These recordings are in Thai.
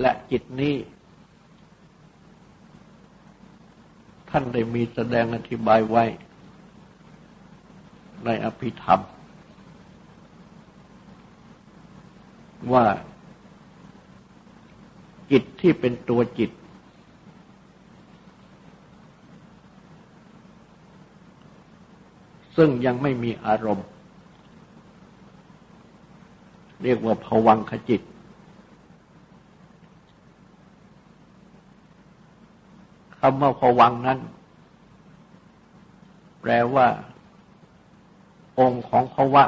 และจิตนี้ ท่านได้มีแสดงอธิบายไว้ ในอภิธรรม ว่าจิตที่เป็นตัวจิต ซึ่งยังไม่มีอารมณ์ เรียกว่าภวังขจิต คำว่าภวังนั้น แปลว่า องค์ของภวะ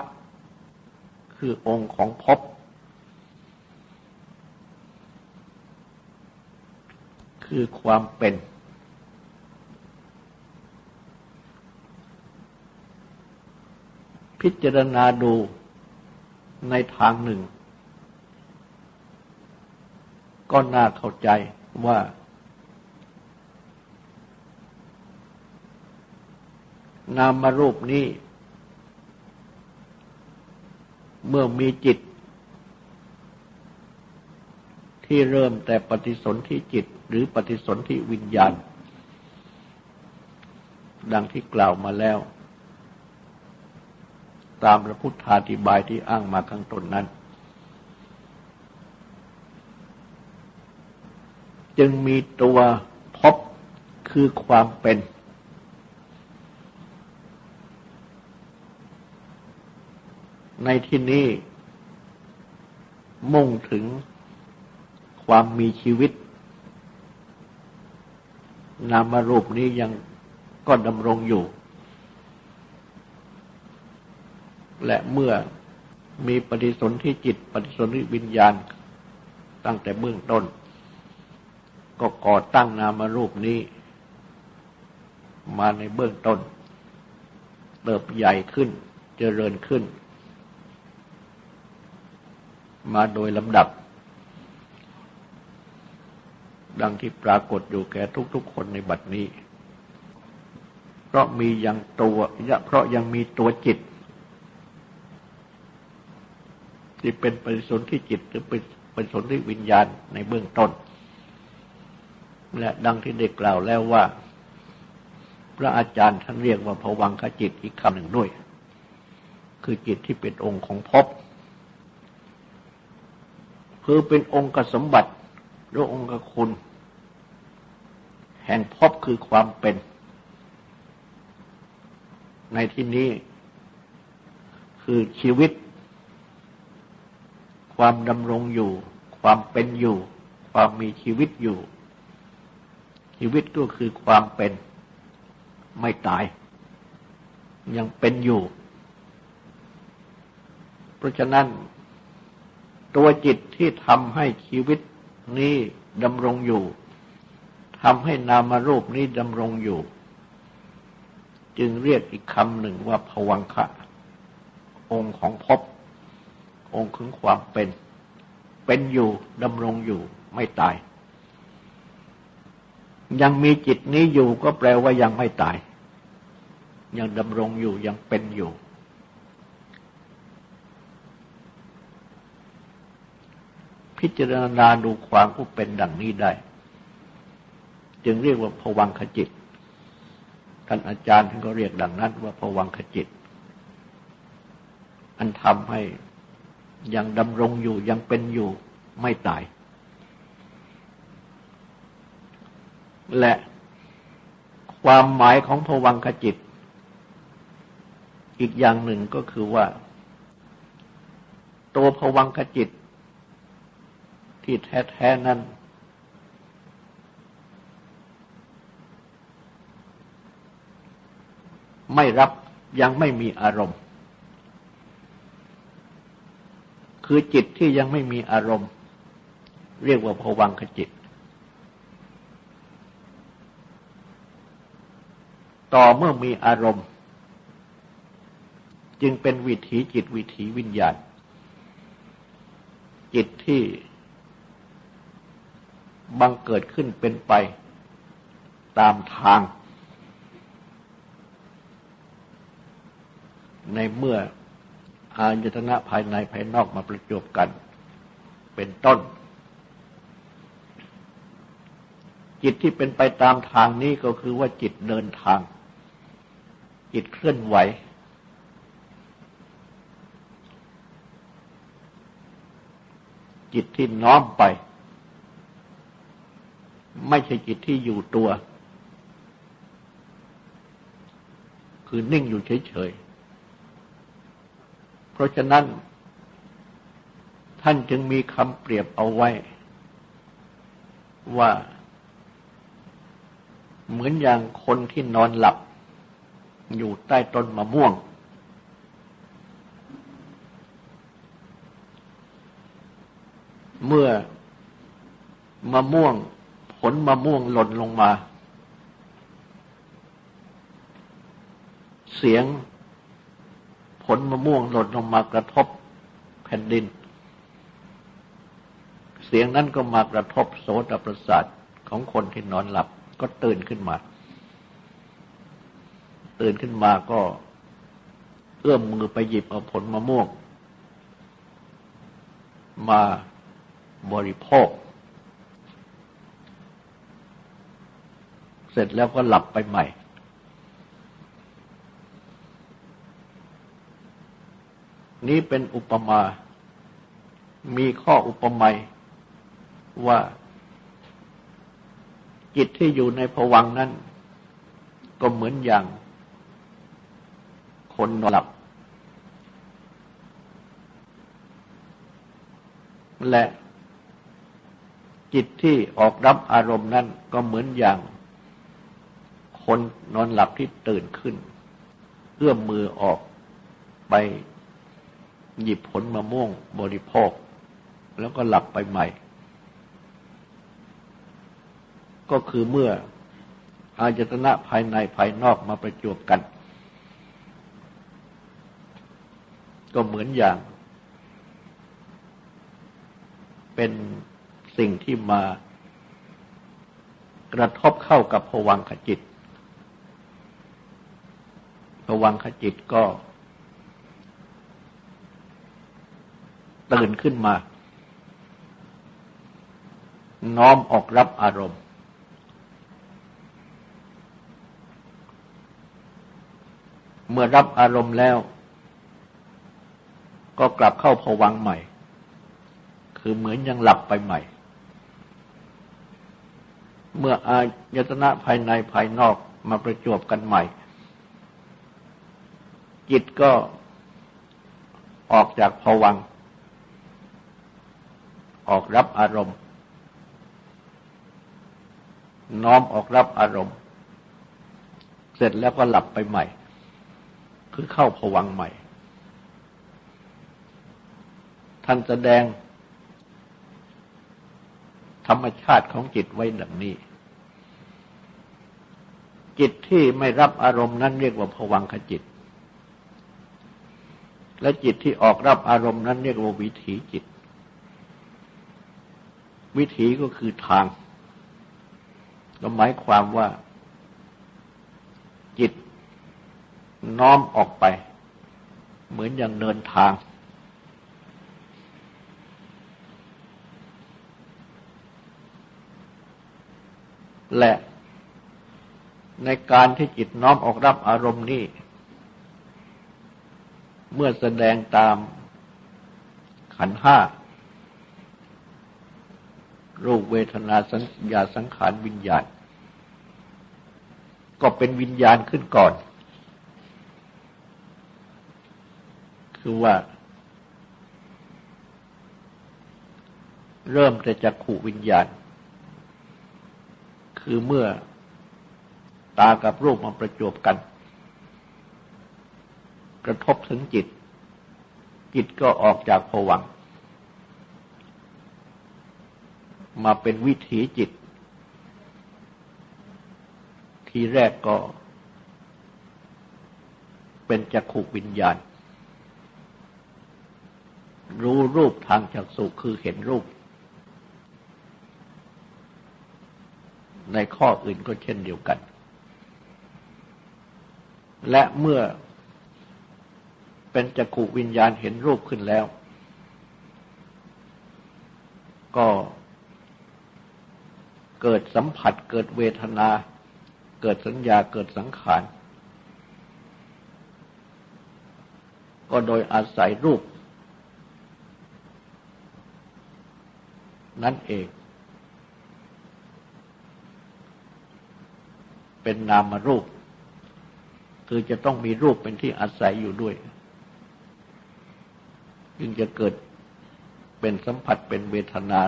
คือองค์ของภพคือความเป็น พิจารณาดูในทางหนึ่ง ก็น่าเข้าใจว่า นามรูปนี้ เมื่อมีจิต ที่เริ่มแต่ปฏิสนธิจิตหรือปฏิสนธิวิญญาณ ดังที่กล่าวมาแล้ว ตามพระพุทธาธิบายที่อ้างมาข้างต้นนั้น จึงมีตัวพบคือความเป็น ในที่นี้มุ่งถึงความมีชีวิต นามรูปนี้ยังก็ดำรงอยู่ และเมื่อมีปฏิสนธิจิต ปฏิสนธิวิญญาณ ตั้งแต่เบื้องต้น ก็ก่อตั้งนามรูปนี้ มาในเบื้องต้นเติบใหญ่ขึ้นเจริญขึ้น มาโดยลำดับ ดังที่ปรากฏอยู่แก่ทุกๆคนในบัดนี้ เพราะมียังตัวเพราะยังมีตัวจิต ที่เป็นปริสนที่จิตหรือเป็นปริสนที่วิญญาณในเบื้องต้น และดังที่ได้กล่าวแล้วว่า พระอาจารย์ท่านเรียกว่าภวังคจิตอีกคำหนึ่งด้วย คือจิตที่เป็นองค์ของภพ คือเป็นองค์กสมบัติหรือองค์คุณ แห่งพบคือความเป็น ในที่นี้ คือชีวิต ความดำรงอยู่ ความเป็นอยู่ ความมีชีวิตอยู่ ชีวิตก็คือความเป็น ไม่ตาย ยังเป็นอยู่ เพราะฉะนั้น ตัวจิตที่ทำให้ชีวิตนี้ดำรงอยู่ทำให้นามรูปนี้ดำรงอยู่ จึงเรียกอีกคำหนึ่งว่าผวังคะ องค์ของภพองค์ของความเป็น เป็นอยู่ดำรงอยู่ไม่ตาย ยังมีจิตนี้อยู่ก็แปลว่ายังไม่ตาย ยังดำรงอยู่ยังเป็นอยู่ พิจารณาดูความผู้เป็นดังนี้ได้ จึงเรียกว่าผวังขจิต ท่านอาจารย์ท่านก็เรียกดังนั้นว่าผวังขจิต อันทำให้ยังดำรงอยู่ยังเป็นอยู่ไม่ตาย และความหมายของผวังขจิต อีกอย่างหนึ่งก็คือว่า ตัวผวังขจิต ที่แท้ๆนั้น ไม่รับยังไม่มีอารมณ์ คือจิตที่ยังไม่มีอารมณ์ เรียกว่าภวังคจิต ต่อเมื่อมีอารมณ์ จึงเป็นวิถีจิตวิถีวิญญาณจิตที่ บังเกิดขึ้นเป็นไปตามทาง ในเมื่ออายตนะภายในภายนอกมาประจบกัน เป็นต้น จิตที่เป็นไปตามทางนี้ก็คือว่าจิตเดินทาง จิตเคลื่อนไหว จิตที่น้อมไป ไม่ใช่จิตที่อยู่ตัว คือนิ่งอยู่เฉยๆ เพราะฉะนั้น ท่านจึงมีคำเปรียบเอาไว้ ว่า เหมือนอย่างคนที่นอนหลับ อยู่ใต้ต้นมะม่วง เมื่อมะม่วง ลมะม่วงหล่นลงมา เสียงผลมะม่วงหล่นลงมากระทบแผ่นดิน เสียงนั้นก็มากระทบโสตประสาทของคนที่นอนหลับก็ตื่นขึ้นมา ตื่นขึ้นมาก็เอื้อมมือไปหยิบเอาผลมะม่วง มาบริโภค เสร็จแล้วก็หลับไปใหม่ นี้เป็นอุปมา มีข้ออุปมาว่าจิตที่อยู่ในผวังนั้น ก็เหมือนอย่าง คนนอนหลับ และจิตที่ออกรับอารมณ์นั้นก็เหมือนอย่าง คนนอนหลับที่ตื่นขึ้นเอื้อมมือออกไปหยิบผลมะม่วงบริโภค แล้วก็หลับไปใหม่ ก็คือเมื่ออายตนะภายในภายนอกมาประจวบกัน ก็เหมือนอย่าง เป็นสิ่งที่มากระทบเข้ากับผวังขจิต ผวังขจิตก็ตื่นขึ้นมา น้อมออกรับอารมณ์ เมื่อรับอารมณ์แล้ว ก็กลับเข้าผวังใหม่ คือเหมือนยังหลับไปใหม่ เมื่ออายตนะภายในภายนอกมาประจวบกันใหม่ จิตก็ออกจากผวัง ออกรับอารมณ์ น้อมออกรับอารมณ์ เสร็จแล้วก็หลับไปใหม่ คือเข้าผวังใหม่ ท่านแสดง ธรรมชาติของจิตไว้ดังนี้ จิตที่ไม่รับอารมณ์นั้นเรียกว่าผวังขจิต และจิตที่ออกรับอารมณ์นั้นเรียกว่าวิถีจิต วิถีก็คือทางก็หมายความว่าจิตน้อมออกไป เหมือนอย่างเดินทาง และในการที่จิตน้อมออกรับอารมณ์นี้ เมื่อแสดงตามขันห้ารูปเวทนาสัญญาสังขารวิญญาณ ก็เป็นวิญญาณขึ้นก่อน คือว่า เริ่มแต่จักขู่วิญญาณ คือเมื่อตากับรูปมาประจบกัน กระทบถึงจิต จิตก็ออกจากผวังมาเป็นวิถีจิต ทีแรกก็ เป็นจักขุวิญญาณ รู้รูปทางจักสุคือเห็นรูป ในข้ออื่นก็เช่นเดียวกัน และเมื่อ เป็นจักขุวิญญาณเห็นรูปขึ้นแล้ว ก็เกิดสัมผัสเกิดเวทนา เกิดสัญญาเกิดสังขาร ก็โดยอาศัยรูป นั่นเอง เป็นนามรูป คือจะต้องมีรูปเป็นที่อาศัยอยู่ด้วย จึงจะเกิดเป็นสัมผัสเป็นเวทนา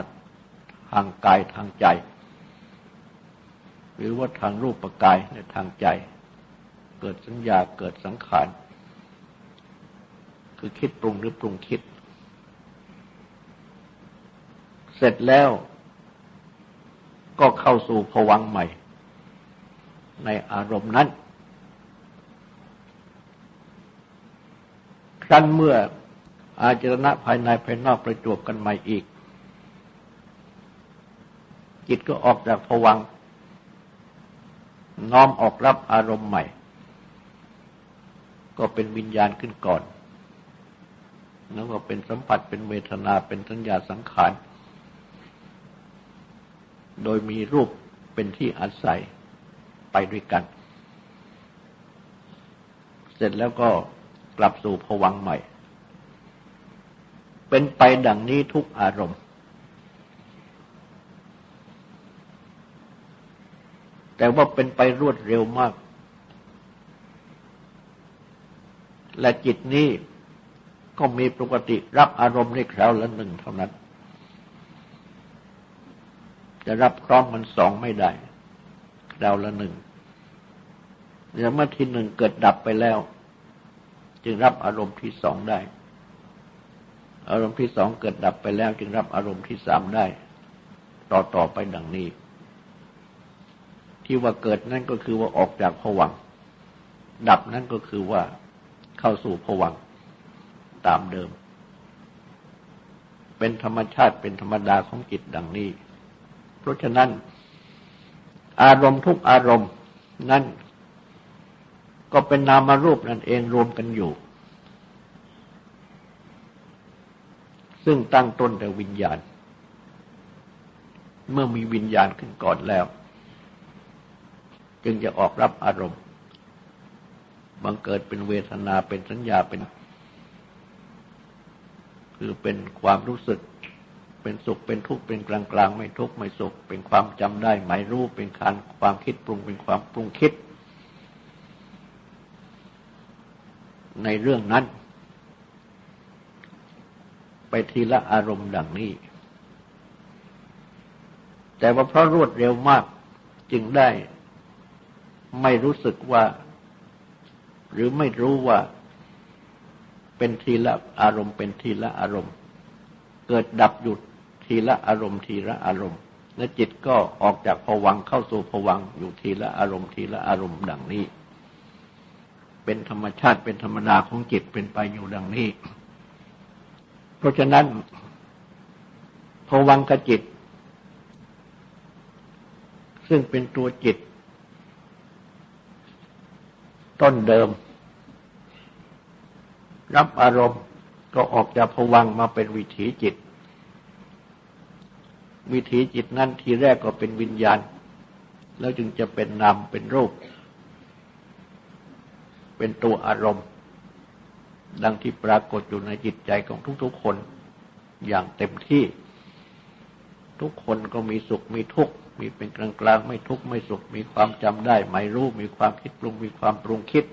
ทางกายทางใจ หรือว่าทางรูปกายในทางใจ เกิดสัญญาเกิดสังขาร คือคิดปรุงหรือปรุงคิด เสร็จแล้วก็เข้าสู่ภวังใหม่ ในอารมณ์นั้นครั้นเมื่อ อาจรณะภายในภายนอกประจวบกันใหม่อีก จิตก็ออกจากผวัง น้อมออกรับอารมณ์ใหม่ ก็เป็นวิญญาณขึ้นก่อนแล้วก็เป็นสัมผัสเป็นเวทนาเป็นสัญญาสังขาร โดยมีรูปเป็นที่อาศัยไปด้วยกัน เสร็จแล้วก็กลับสู่ผวังใหม่ เป็นไปดังนี้ทุกอารมณ์ แต่ว่าเป็นไปรวดเร็วมาก และจิตนี้ก็มีปกติรับอารมณ์ในคราวละหนึ่งเท่านั้น จะรับพร้อมมันสองไม่ได้คราวละหนึ่งเมื่อที่หนึ่งเกิดดับไปแล้ว จึงรับอารมณ์ที่สองได้ อารมณ์ที่สองเกิดดับไปแล้วจึงรับอารมณ์ที่สามได้ ต่อต่อไปดังนี้ ที่ว่าเกิดนั่นก็คือว่าออกจากผวังดับนั่นก็คือว่าเข้าสู่ผวังตามเดิม เป็นธรรมชาติเป็นธรรมดาของจิตดังนี้ เพราะฉะนั้น อารมณ์ทุกอารมณ์นั่นก็เป็นนามรูปนั่นเองรวมกันอยู่ ซึ่งตั้งต้นแต่วิญญาณ เมื่อมีวิญญาณขึ้นก่อนแล้ว จึงจะออกรับอารมณ์บังเกิดเป็นเวทนาเป็นสัญญาเป็น คือเป็นความรู้สึก เป็นสุขเป็นทุกข์เป็นกลางกลางไม่ทุกข์ไม่สุข เป็นความจำได้ หมายรู้เป็นการความคิดปรุงเป็นความปรุงคิด ในเรื่องนั้น ไปทีละอารมณ์ดังนี้ แต่ว่าเพราะรวดเร็วมากจึงได้ไม่รู้สึกว่า หรือไม่รู้ว่าเป็นทีละอารมณ์ เป็นทีละอารมณ์ เกิดดับหยุดทีละอารมณ์ทีละอารมณ์และจิตก็ออกจากผวังเข้าสู่ผวังอยู่ทีละอารมณ์ทีละอารมณ์ดังนี้ เป็นธรรมชาติเป็นธรรมดาของจิตเป็นไปอยู่ดังนี้ เพราะฉะนั้นภวังกจิต ซึ่งเป็นตัวจิต ต้นเดิม รับอารมณ์ก็ออกจากภวังมาเป็นวิถีจิต วิถีจิตนั้นทีแรกก็เป็นวิญญาณ แล้วจึงจะเป็นนามเป็นรูป เป็นตัวอารมณ์ ดังที่ปรากฏอยู่ในจิตใจของทุกๆคนอย่างเต็มที่ ทุกคนก็มีสุขมีทุกข์มีเป็นกลางกลางไม่ทุกข์ไม่สุข มีความจำได้ไม่รู้มีความคิดปรุงมีความปรุงคิด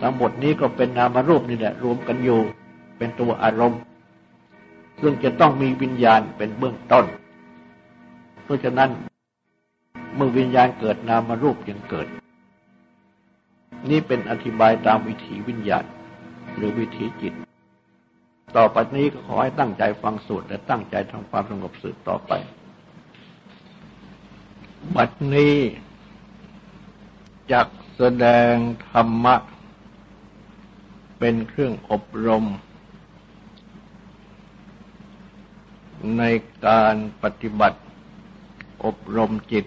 ทั้งหมดนี้ก็เป็นนามรูปนี่แหละรวมกันอยู่เป็นตัวอารมณ์ ซึ่งจะต้องมีวิญญาณเป็นเบื้องต้น เพราะฉะนั้นเมื่อวิญญาณเกิดนามรูปยังเกิด นี่เป็นอธิบายตามวิถีวิญญาณหรือวิถีจิต ต่อไปนี้ก็ขอให้ตั้งใจฟังสูตรและตั้งใจทำความสงบสืบต่อไป บัดนี้จักแสดงธรรมะ เป็นเครื่องอบรม ในการปฏิบัติอบรมจิต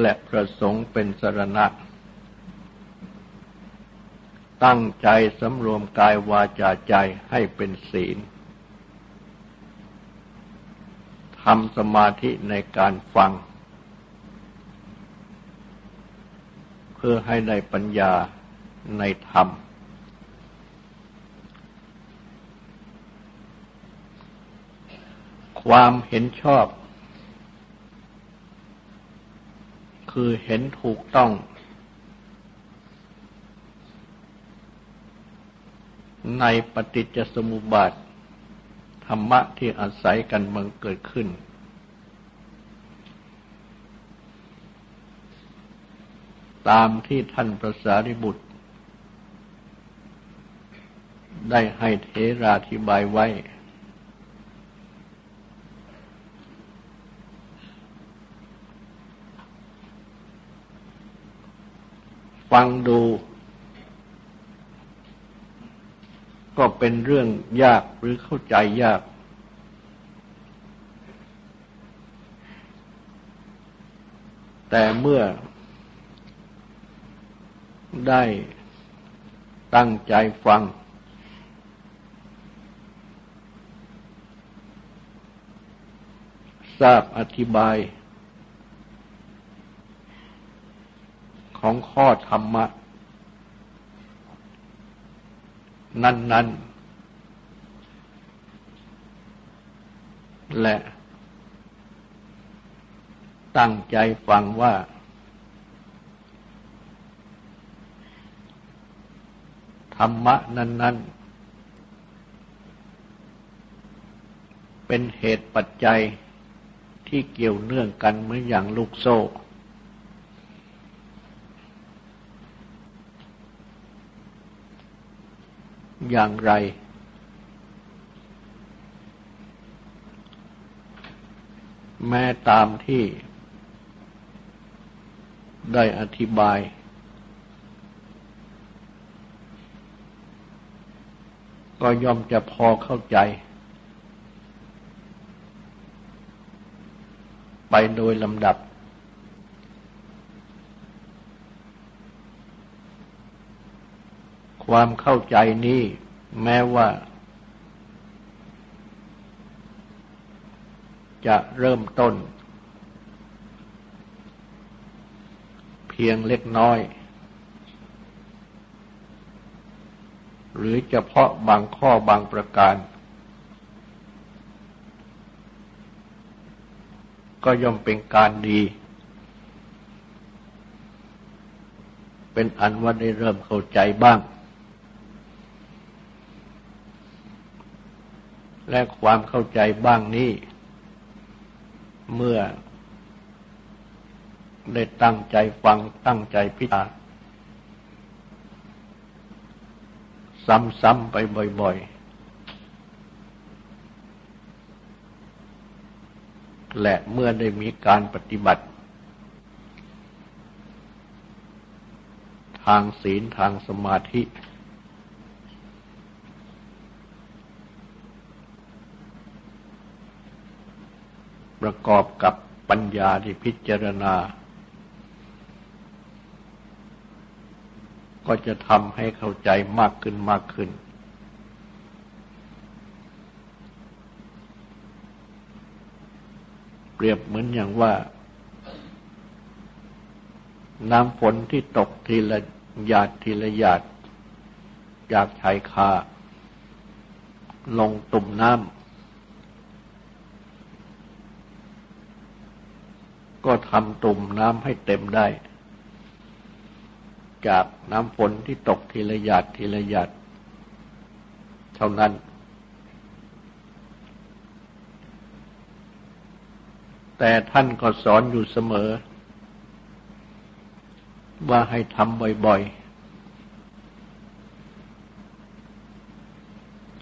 และพระสงฆ์เป็นสรณะ ตั้งใจสำรวมกายวาจาใจให้เป็นศีลทำสมาธิในการฟัง เพื่อให้ได้ปัญญาในธรรม ความเห็นชอบ คือเห็นถูกต้อง ในปฏิจจสมุปบาท ธรรมะที่อาศัยกันบังเกิดขึ้น ตามที่ท่านพระสารีบุตร ได้ให้เทราธิบายไว้ ฟังดู ก็เป็นเรื่องยากหรือเข้าใจยาก แต่เมื่อได้ตั้งใจฟัง ทราบอธิบาย ของข้อธรรมะ นั้น ๆ และ ตั้งใจฟังว่า ธรรมะนั้น ๆ เป็นเหตุปัจจัยที่เกี่ยวเนื่องกันเหมือนอย่างลูกโซ่ อย่างไร แม้ตามที่ได้อธิบาย ก็ย่อมจะพอเข้าใจ ไปโดยลำดับ ความเข้าใจนี้ แม้ว่า จะเริ่มต้น เพียงเล็กน้อย หรือเฉพาะบางข้อบางประการ ก็ย่อมเป็นการดีเป็นอันว่าได้เริ่มเข้าใจบ้าง และความเข้าใจบ้างนี้ เมื่อได้ตั้งใจฟังตั้งใจพิจารณาซ้ำๆไปบ่อยๆ และเมื่อได้มีการปฏิบัติ ทางศีลทางสมาธิ ประกอบกับปัญญาที่พิจารณา ก็จะทำให้เข้าใจมากขึ้นมากขึ้น เปรียบเหมือนอย่างว่า น้ำฝนที่ตกทีละหยาดทีละหยาดจากชายคาลงตุ่มน้ำ ก็ทำตุ่มน้ำให้เต็มได้ จากน้ำฝนที่ตกทีละหยาดทีละหยาดเท่านั้น แต่ท่านก็สอนอยู่เสมอ ว่าให้ทำบ่อยๆ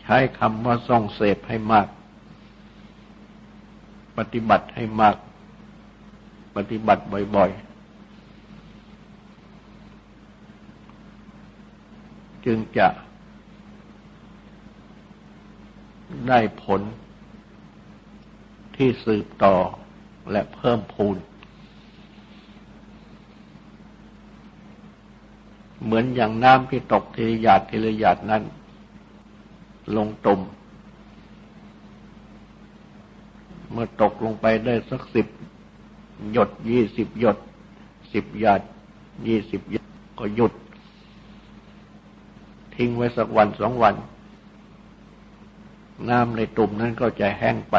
ใช้คำว่าส่องเสพให้มาก ปฏิบัติให้มาก ปฏิบัติบ่อย ๆ จึงจะได้ผลที่สืบต่อและเพิ่มพูน เหมือนอย่างน้ำที่ตกทีละหยาดทีละหยาดนั้น ลงตุ่มเมื่อตกลงไปได้สักสิบ หยดยี่สิบหยดสิบหยาดยี่สิบหยดก็หยุด ทิ้งไว้สักวันสองวัน น้ำในตุ่มนั้นก็จะแห้งไป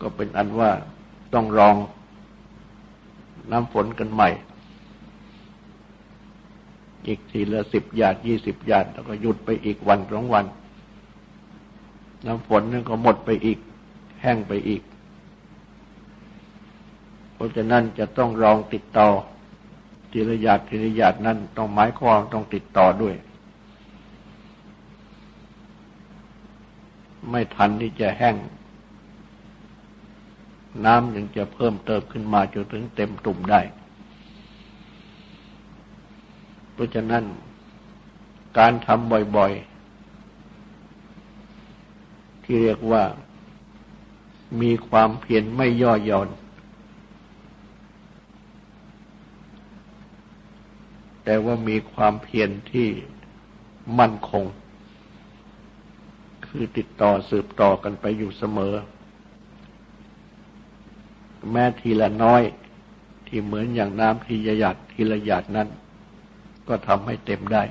ก็เป็นอันว่าต้องรองน้ำฝนกันใหม่ อีกทีละสิบหยาดยี่สิบหยาดแล้วก็หยุดไปอีกวันสองวัน น้ำฝนนั่นก็หมดไปอีก แห้งไปอีก เพราะฉะนั้นจะต้องรองติดต่อทีละหยาดทีละหยาดนั้นต้องหมายความต้องติดต่อด้วย ไม่ทันที่จะแห้ง น้ำยังจะเพิ่มเติมขึ้นมาจนถึงเต็มตุ่มได้ เพราะฉะนั้นการทำบ่อยๆ ที่เรียกว่ามีความเพียรไม่ย่อหย่อน แต่ว่ามีความเพียรที่มั่นคง คือติดต่อสืบต่อกันไปอยู่เสมอ แม้ทีละน้อยที่เหมือนอย่างน้ำทีละหยาดทีละหยาดนั้น ก็ทำให้เต็มได้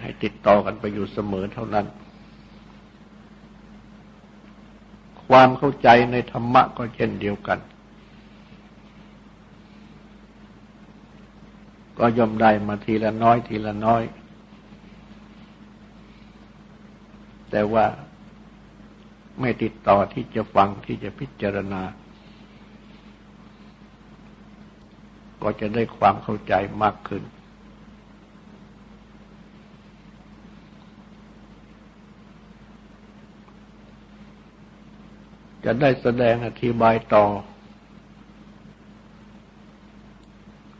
ให้ติดต่อกันไปอยู่เสมอเท่านั้น ความเข้าใจในธรรมะก็เช่นเดียวกัน ก็ย่อมได้มาทีละน้อยทีละน้อย แต่ว่าไม่ติดต่อที่จะฟังที่จะพิจารณา ก็จะได้ความเข้าใจมากขึ้น จะได้แสดงอธิบายต่อ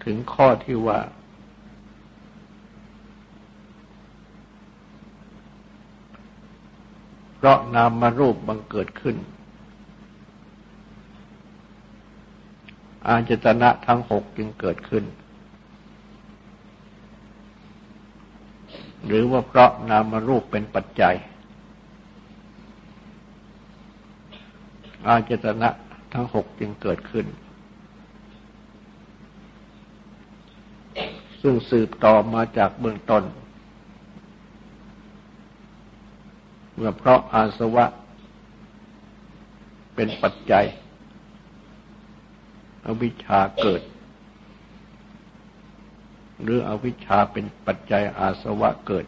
ถึงข้อที่ว่า เพราะนามมารูปบังเกิดขึ้น อาจตนะทั้งหกจึงเกิดขึ้น หรือว่าเพราะนามารูปเป็นปัจจัย อาจตนะทั้งหกจึงเกิดขึ้น ซึ่งสืบต่อมาจากเบื้องต้นเมื่อเพราะอาสวะเป็นปัจจัยอวิชชาเกิด หรืออวิชชาเป็นปัจจัยอาสวะเกิด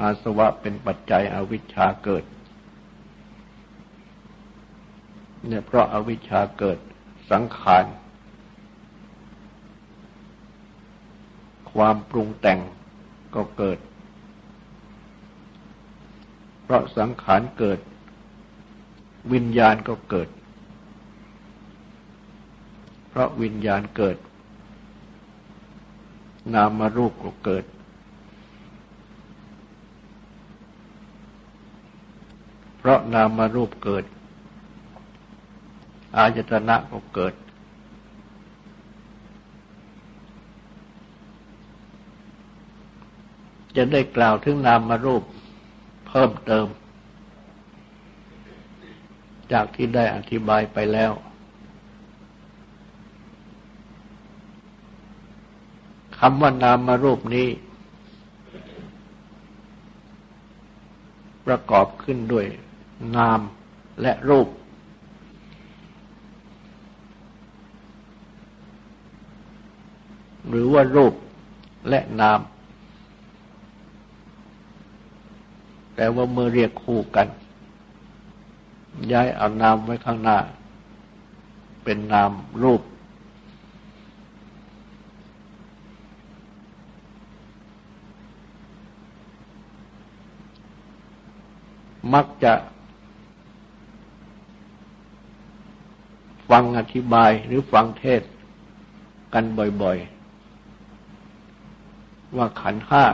อาสวะเป็นปัจจัยอวิชชาเกิดเนี่ยเพราะอาวิชชาเกิดสังขาร ความปรุงแต่งก็เกิด เพราะสังขารเกิด วิญญาณก็เกิด เพราะวิญญาณเกิด นามารูปก็เกิด เพราะนามารูปเกิด อายตนะก็เกิด จะได้กล่าวถึงนามารูปเพิ่มเติม จากที่ได้อธิบายไปแล้ว คำว่านามารูปนี้ ประกอบขึ้นด้วยนามและรูป หรือว่ารูปและนาม แต่ว่าเมื่อเรียกคู่กัน ย้ายเอานามไว้ข้างหน้า เป็นนามรูป มักจะ ฟังอธิบายหรือฟังเทศกันบ่อยๆ ว่าขันห้า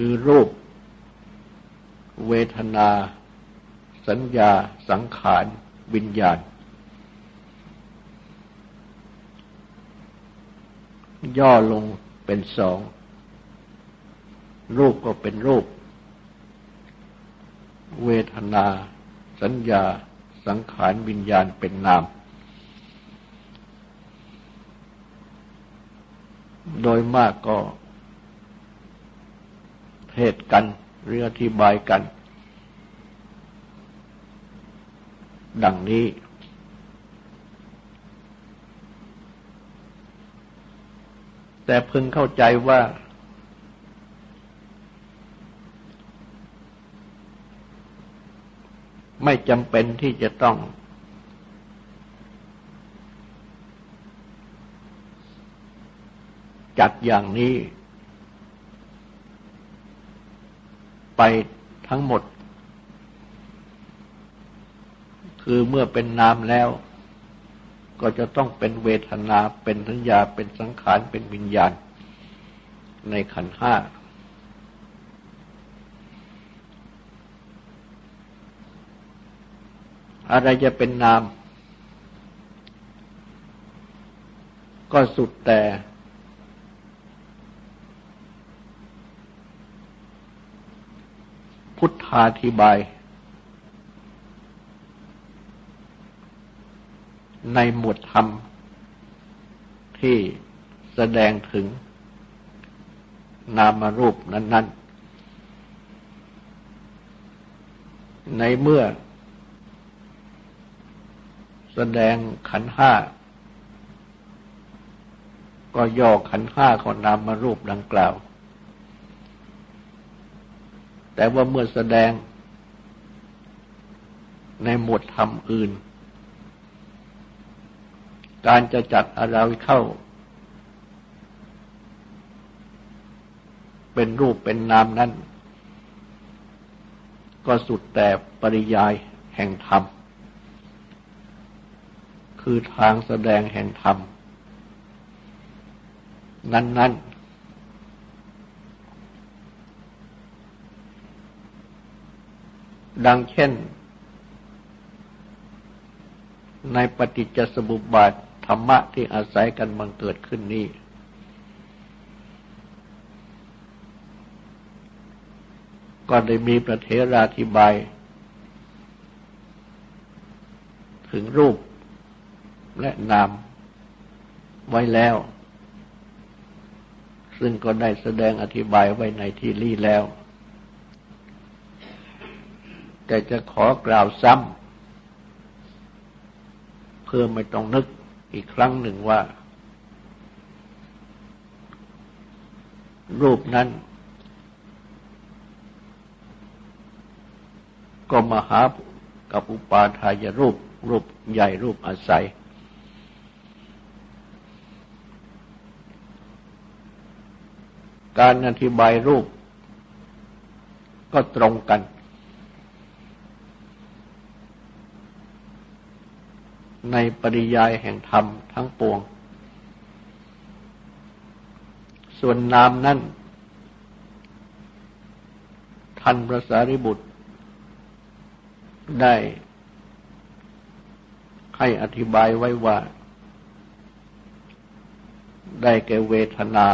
คือรูป เวทนา สัญญา สังขาร วิญญาณ ย่อลงเป็นสอง รูปก็เป็นรูป เวทนา สัญญา สังขาร วิญญาณเป็นนามโดยมากก็ เทศกันหรืออธิบายกัน ดังนี้ แต่พึงเข้าใจว่า ไม่จำเป็นที่จะต้องจัดอย่างนี้ ไปทั้งหมด คือเมื่อเป็นนามแล้ว ก็จะต้องเป็นเวทนา เป็นสัญญา เป็นสังขาร เป็นวิญญาณ ในขันห้า อะไรจะเป็นนาม ก็สุดแต่ พุทธาธิบาย ในหมวดธรรม ที่แสดงถึง นามรูปนั้น ๆ ในเมื่อ แสดงขันห้า ก็ย่อขันห้าของนามมารูปดังกล่าว แต่ว่าเมื่อแสดงในหมวดธรรมอื่น การจะจัดอะไรเข้า เป็นรูปเป็นนามนั้น ก็สุดแต่ปริยายแห่งธรรม คือทางแสดงแห่งธรรม นั้น ๆ ดังเช่น ในปฏิจจสมุปบาทธรรมะที่อาศัยกันบังเกิดขึ้นนี้ ก็ได้มีประเทราธิบาย ถึงรูปและนามไว้แล้ว ซึ่งก็ได้แสดงอธิบายไว้ในที่ลี่แล้ว แต่จะขอกล่าวซ้ำเพื่อไม่ต้องนึกอีกครั้งหนึ่งว่า รูปนั้น ก็มาหากับอุปาทายรูป รูปใหญ่รูปอาศัย การอธิบายรูปก็ตรงกัน ในปริยายแห่งธรรมทั้งปวง ส่วนนามนั้นท่านพระสารีบุตร ได้ให้อธิบายไว้ว่า ได้แก่เวทนา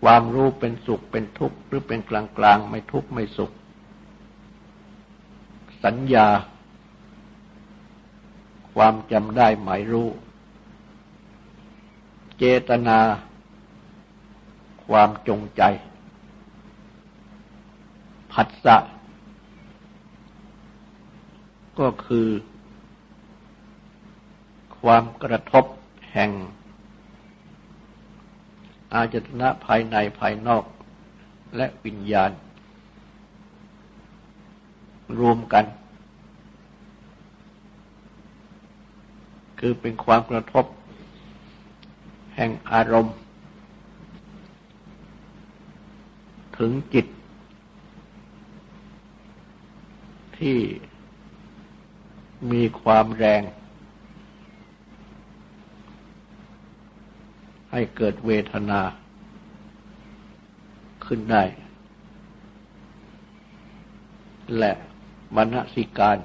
ความรู้เป็นสุขเป็นทุกข์หรือเป็นกลางกลางไม่ทุกข์ไม่สุข สัญญา ความจำได้หมายรู้ เจตนา ความจงใจ ผัสสะ ก็คือ ความกระทบแห่ง อาจตนะภายในภายนอกและวิญญาณ รวมกัน คือเป็นความกระทบ แห่งอารมณ์ ถึงจิต ที่มีความแรง ให้เกิดเวทนาขึ้นได้ และ มณสิการ